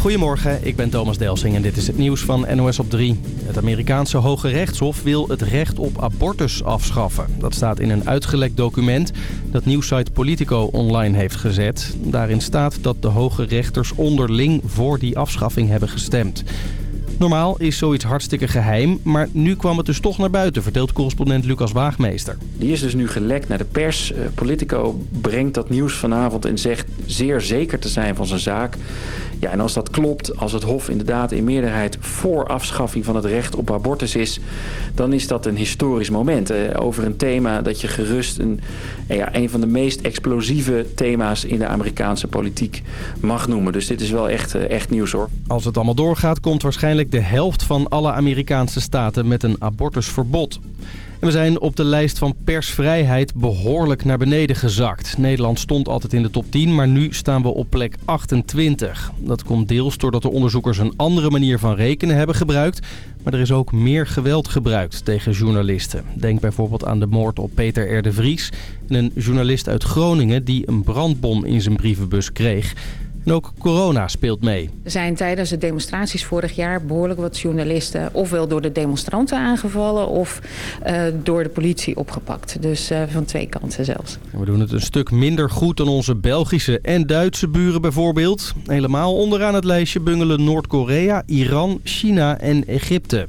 Goedemorgen, ik ben Thomas Delsing en dit is het nieuws van NOS op 3. Het Amerikaanse Hoge Rechtshof wil het recht op abortus afschaffen. Dat staat in een uitgelekt document dat nieuwsite Politico online heeft gezet. Daarin staat dat de hoge rechters onderling voor die afschaffing hebben gestemd. Normaal is zoiets hartstikke geheim, maar nu kwam het dus toch naar buiten, vertelt correspondent Lucas Waagmeester. Die is dus nu gelekt naar de pers. Eh, Politico brengt dat nieuws vanavond en zegt zeer zeker te zijn van zijn zaak. Ja, en als dat klopt, als het Hof inderdaad in meerderheid voor afschaffing van het recht op abortus is, dan is dat een historisch moment. Eh, over een thema dat je gerust een, eh, ja, een van de meest explosieve thema's in de Amerikaanse politiek mag noemen. Dus dit is wel echt, eh, echt nieuws hoor. Als het allemaal doorgaat, komt waarschijnlijk de helft van alle Amerikaanse staten met een abortusverbod. En we zijn op de lijst van persvrijheid behoorlijk naar beneden gezakt. Nederland stond altijd in de top 10, maar nu staan we op plek 28. Dat komt deels doordat de onderzoekers een andere manier van rekenen hebben gebruikt. Maar er is ook meer geweld gebruikt tegen journalisten. Denk bijvoorbeeld aan de moord op Peter R. de Vries. Een journalist uit Groningen die een brandbom in zijn brievenbus kreeg. En ook corona speelt mee. Er zijn tijdens de demonstraties vorig jaar behoorlijk wat journalisten... ofwel door de demonstranten aangevallen of uh, door de politie opgepakt. Dus uh, van twee kanten zelfs. We doen het een stuk minder goed dan onze Belgische en Duitse buren bijvoorbeeld. Helemaal onderaan het lijstje bungelen Noord-Korea, Iran, China en Egypte.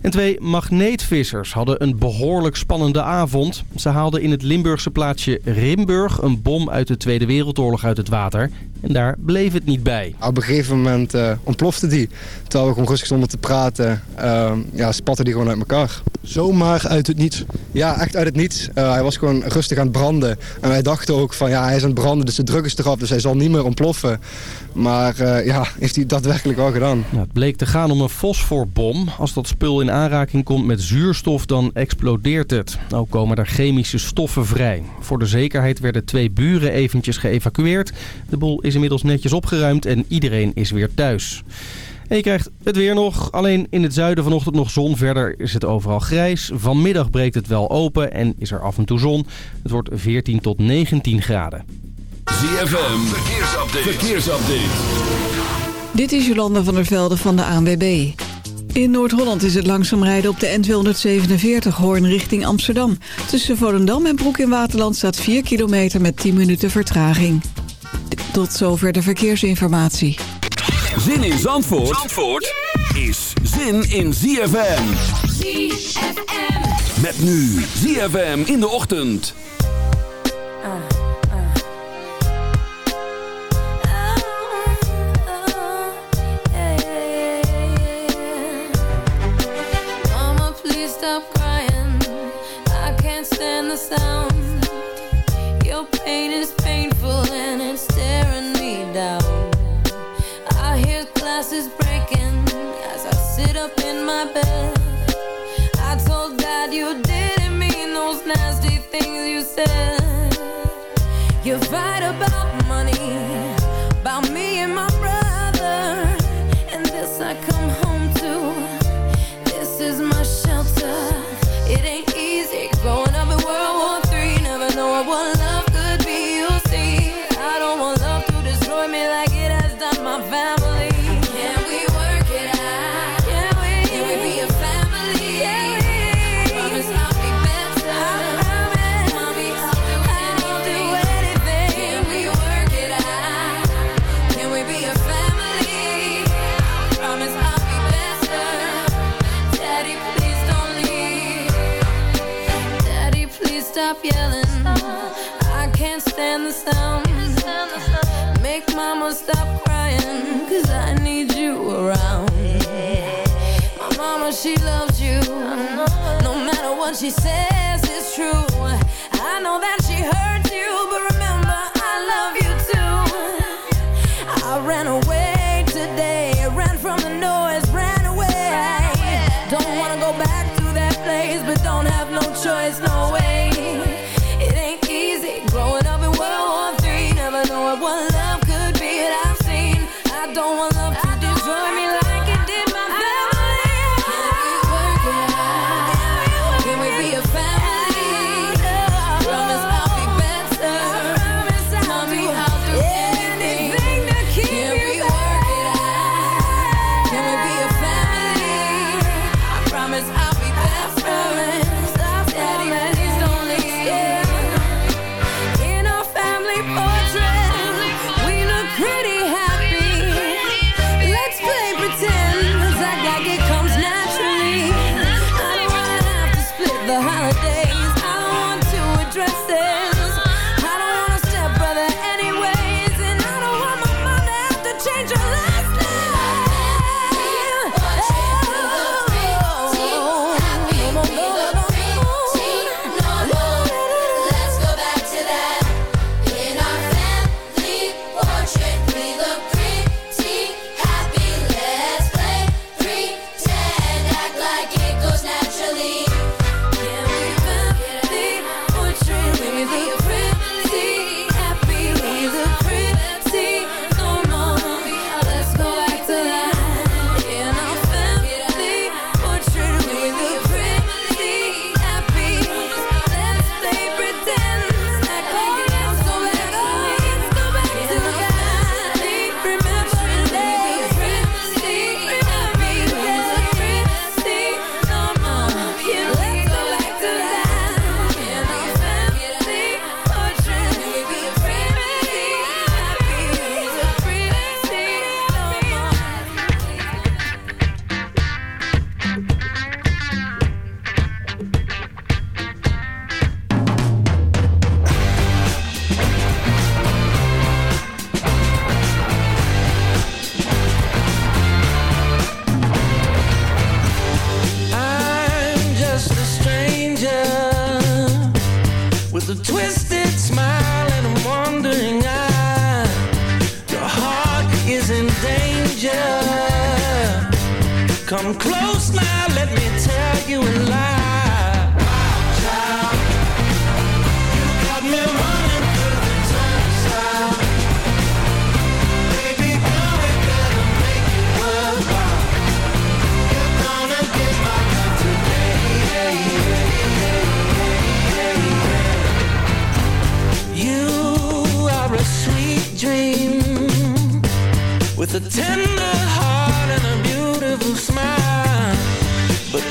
En twee magneetvissers hadden een behoorlijk spannende avond. Ze haalden in het Limburgse plaatsje Rimburg een bom uit de Tweede Wereldoorlog uit het water. En daar bleef het niet bij. Op een gegeven moment uh, ontplofte die. Terwijl we gewoon rustig stonden te praten, uh, ja, spatte die gewoon uit elkaar. Zomaar uit het niets? Ja, echt uit het niets. Uh, hij was gewoon rustig aan het branden. En wij dachten ook van ja, hij is aan het branden, dus de druk is eraf, dus hij zal niet meer ontploffen. Maar ja, heeft hij daadwerkelijk wel gedaan. Ja, het bleek te gaan om een fosforbom. Als dat spul in aanraking komt met zuurstof, dan explodeert het. Ook komen er chemische stoffen vrij. Voor de zekerheid werden twee buren eventjes geëvacueerd. De boel is inmiddels netjes opgeruimd en iedereen is weer thuis. En je krijgt het weer nog. Alleen in het zuiden vanochtend nog zon. Verder is het overal grijs. Vanmiddag breekt het wel open en is er af en toe zon. Het wordt 14 tot 19 graden. ZFM, verkeersupdate. verkeersupdate. Dit is Jolanda van der Velde van de ANWB. In Noord-Holland is het langzaam rijden op de N247 Hoorn richting Amsterdam. Tussen Volendam en Broek in Waterland staat 4 kilometer met 10 minuten vertraging. Tot zover de verkeersinformatie. Zin in Zandvoort, Zandvoort is zin in ZFM. ZFM. Met nu ZFM in de ochtend. stop crying I can't stand the sound Your pain is hear glasses breaking. As I sit up in my bed I told dad you didn't mean those nasty things you said. You fight about money About me and my brother. And this I come home to. This is my shelter. It ain't easy growing up in World War III Never knowing what love could be, you see. I don't want love to destroy me like it has done my family stop yelling I can't stand the sound. Make mama stop crying Cause I need you around. My mama, she loves you. No matter what she says, it's true. I know that she hurts you But remember, I love you too. I ran away with a tender heart and a beautiful smile. But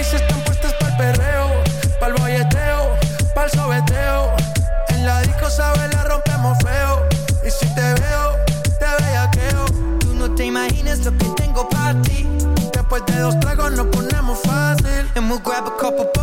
mis están puestas para el perreo, para el bolleteo, para sobeteo. En la disco sabe la rompemos feo. Y si te veo, te bellaqueo. Tú no te imaginas lo que tengo para ti. Después de dos tragos nos ponemos fácil. And we'll grab a couple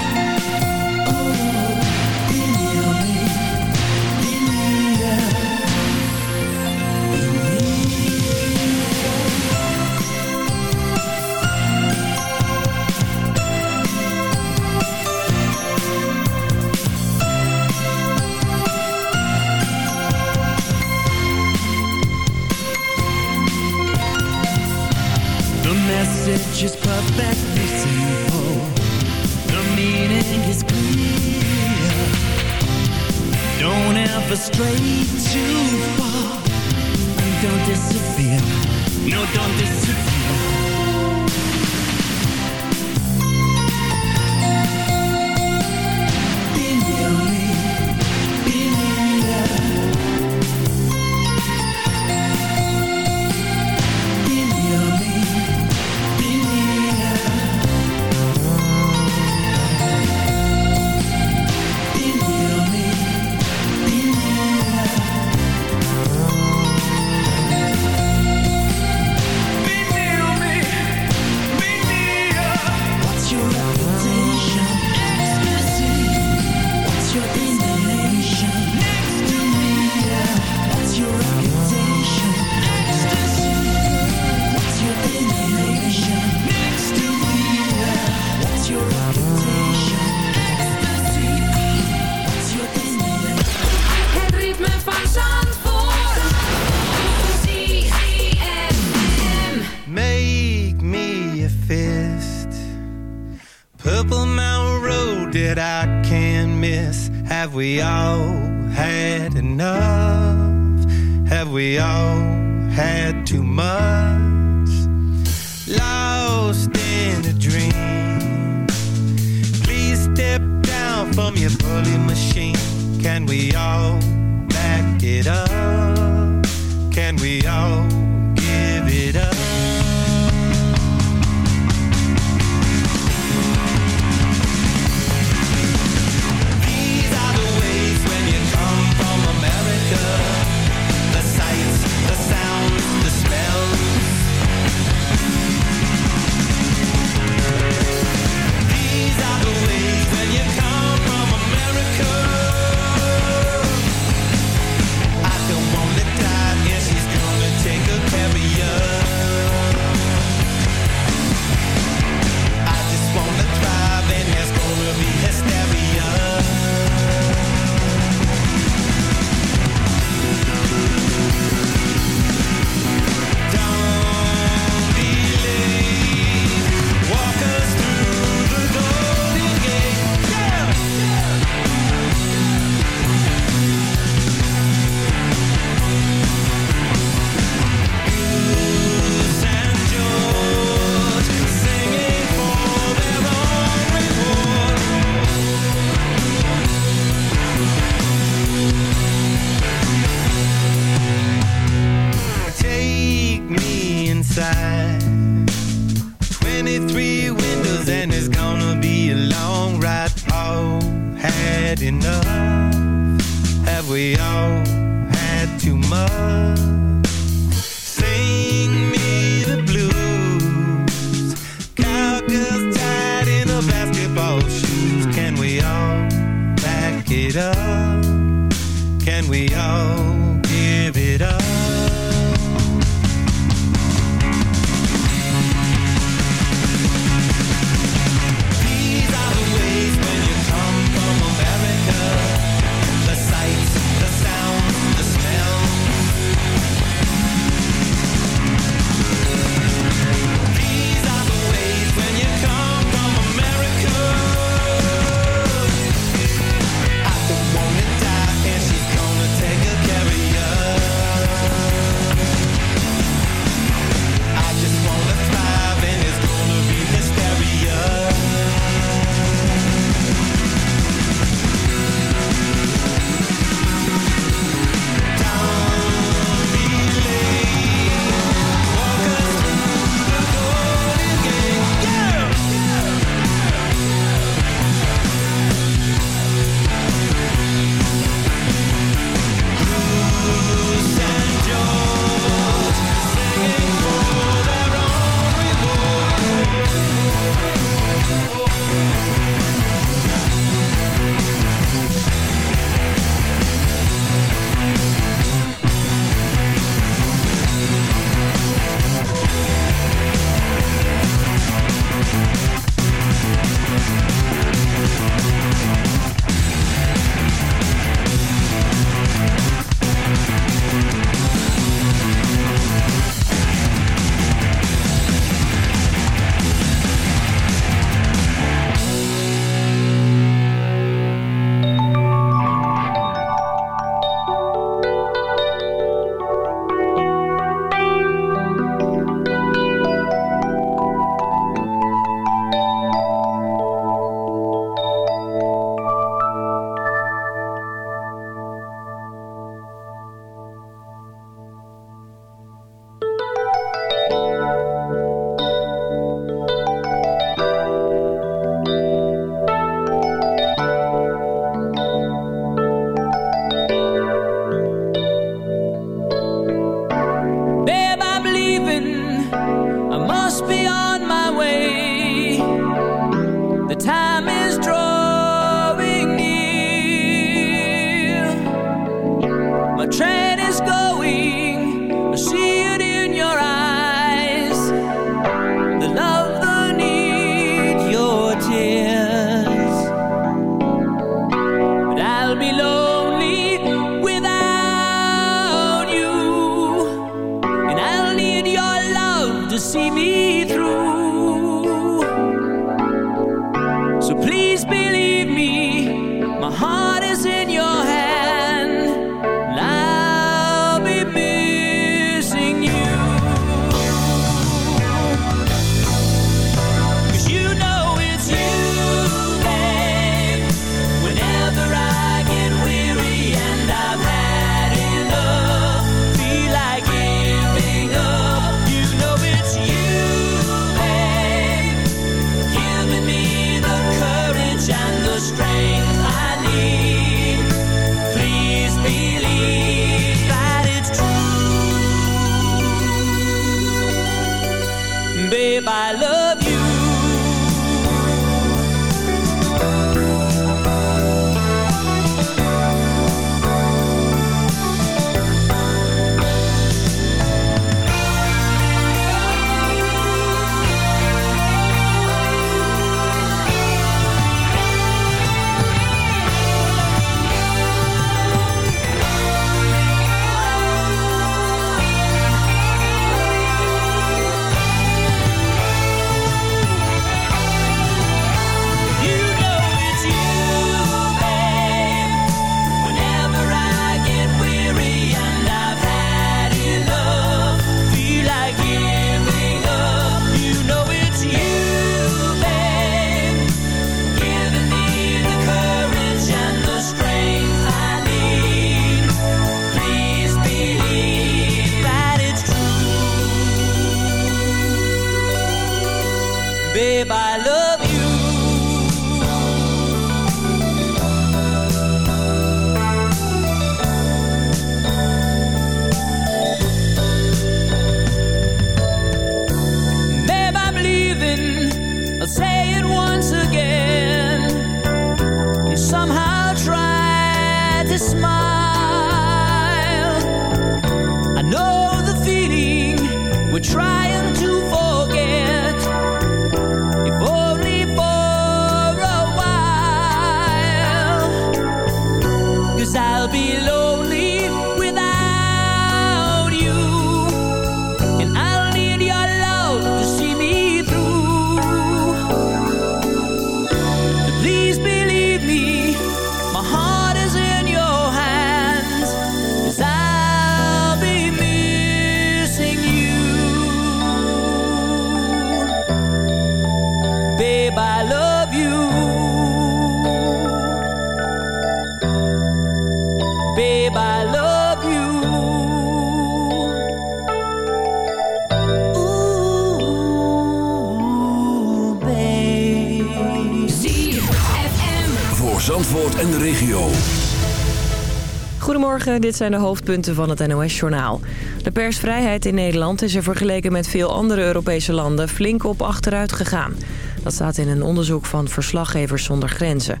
dit zijn de hoofdpunten van het NOS-journaal. De persvrijheid in Nederland is er vergeleken met veel andere Europese landen flink op achteruit gegaan. Dat staat in een onderzoek van Verslaggevers zonder Grenzen.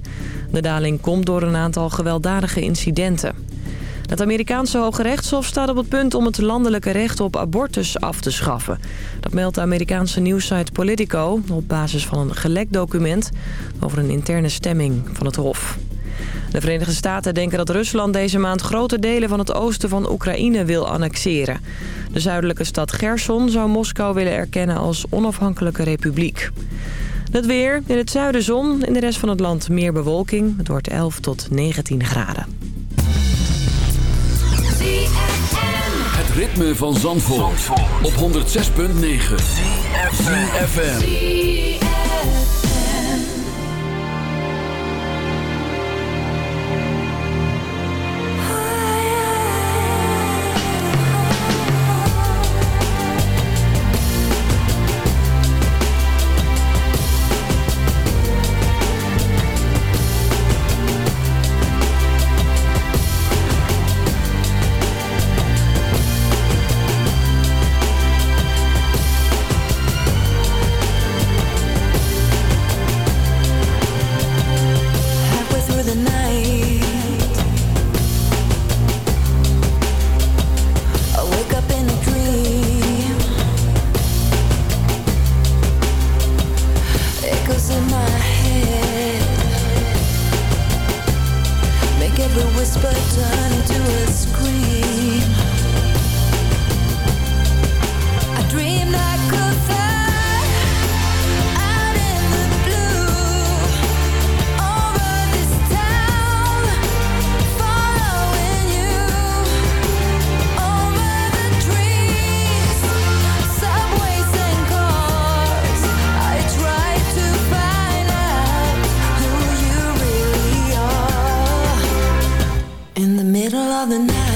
De daling komt door een aantal gewelddadige incidenten. Het Amerikaanse Hoge Rechtshof staat op het punt om het landelijke recht op abortus af te schaffen. Dat meldt de Amerikaanse nieuwssite Politico op basis van een gelekt document over een interne stemming van het Hof. De Verenigde Staten denken dat Rusland deze maand grote delen van het oosten van Oekraïne wil annexeren. De zuidelijke stad Gerson zou Moskou willen erkennen als onafhankelijke republiek. Het weer, in het zuiden zon, in de rest van het land meer bewolking. Het wordt 11 tot 19 graden. Het ritme van Zandvoort, op 106.9. FM. Of the night.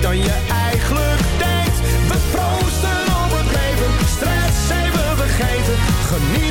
dan je eigenlijk deed. We proosten op het leven, stress zijn we vergeten. Geniet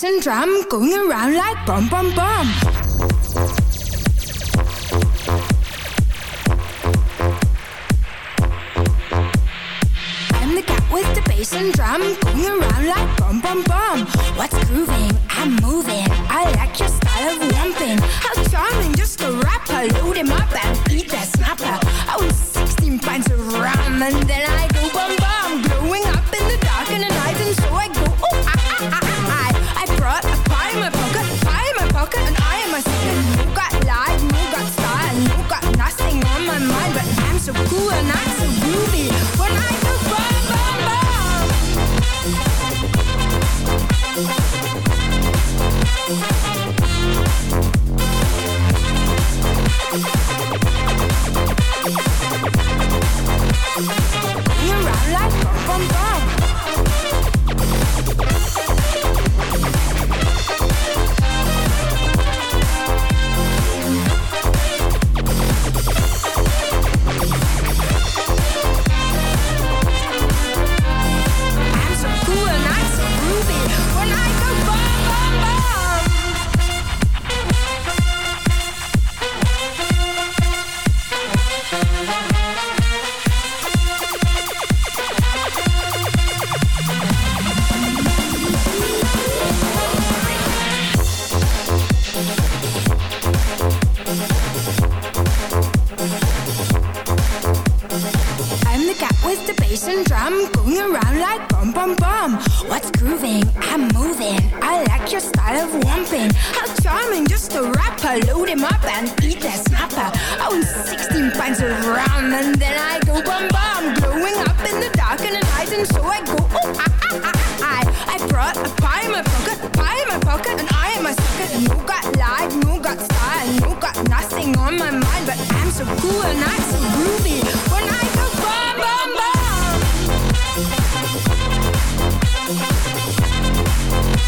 bass and drum going around like bum bum bum. I'm the cat with the bass and drum going around like bum bum bum. What's grooving? I'm moving. I like your style of lumping. How charming, just a rapper. Load him up and eat that snapper. Was 16 pints of rum and then I go bum bum. And I am a second. You got and drum going around like bum bum bum. What's grooving? I'm moving. I like your style of lumping. How charming, just a rapper. Load him up and eat that snapper. I own 16 pints of rum and then I go bum bum. Glowing up in the dark in the night and so I go oh ah ah ah ah. I, I brought a pie in my pocket, pie in my pocket, and I am a sucker. You got life, you got style, you got nothing on my mind, but I'm so cool and I'm so groovy. When I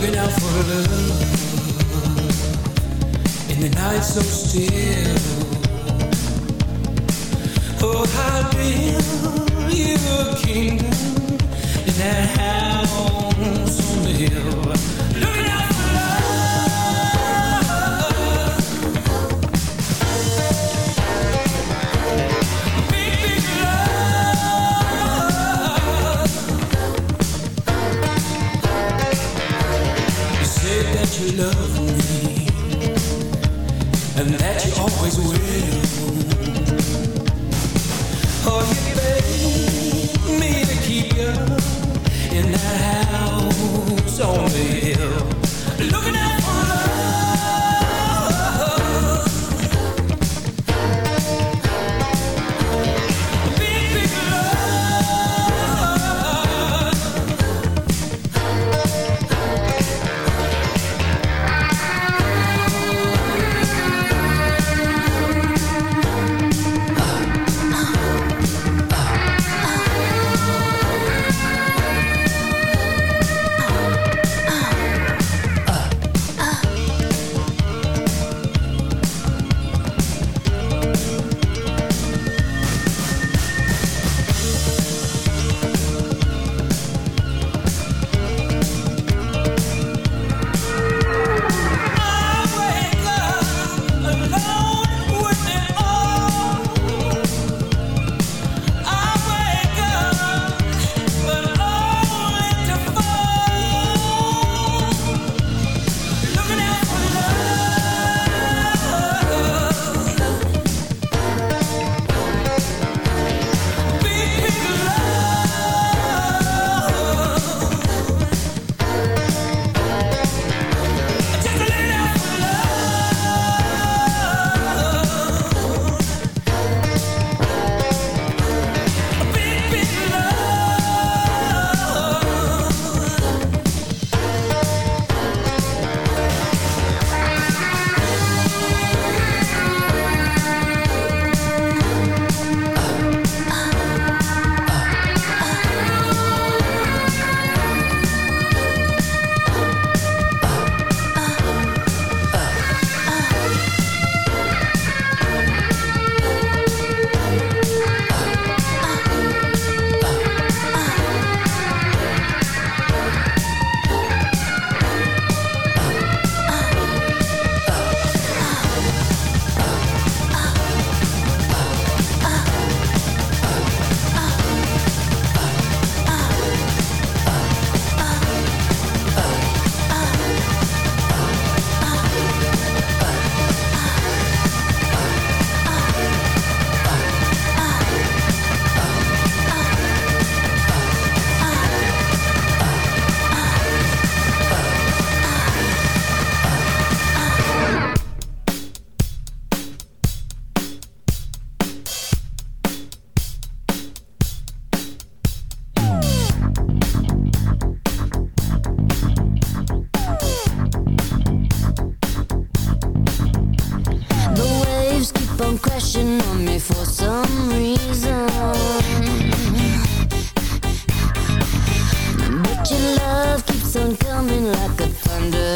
Looking out for love in the night so still. Oh, I'll build you a kingdom in that house on the hill. Looking out for love, and that you always will. Oh, you begged me to keep you in that house on the sun coming like a thunder.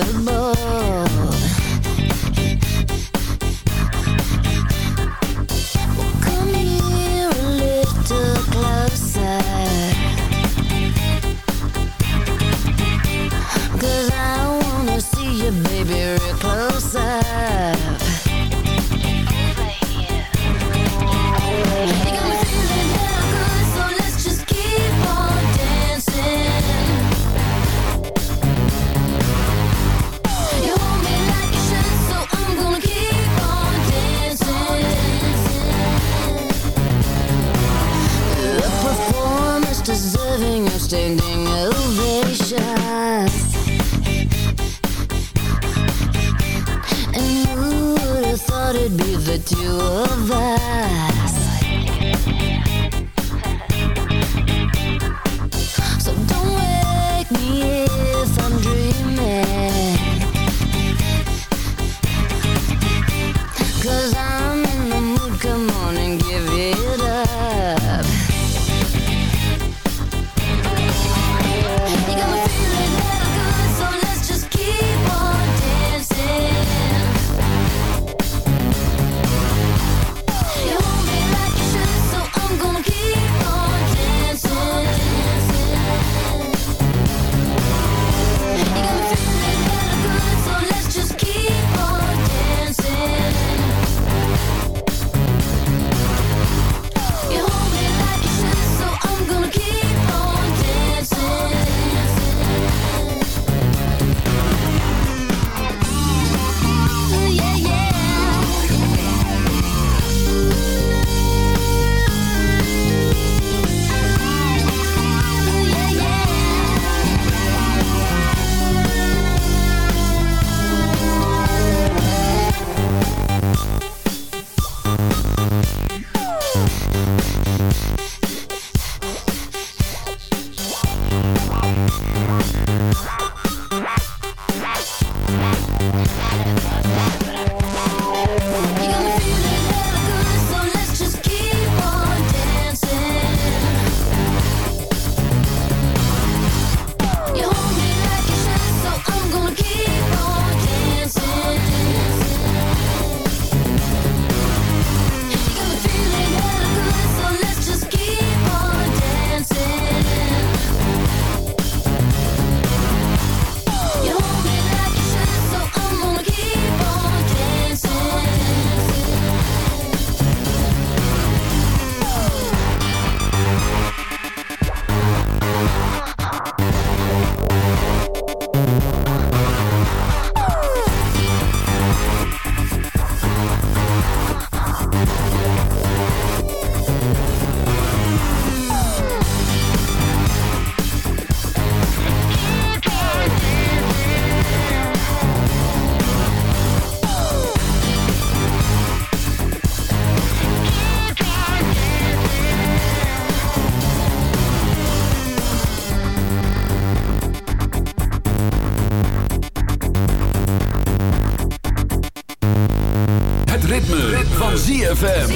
ZFM.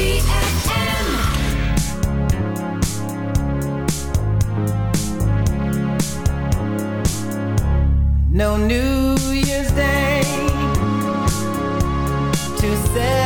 No New Year's Day to say.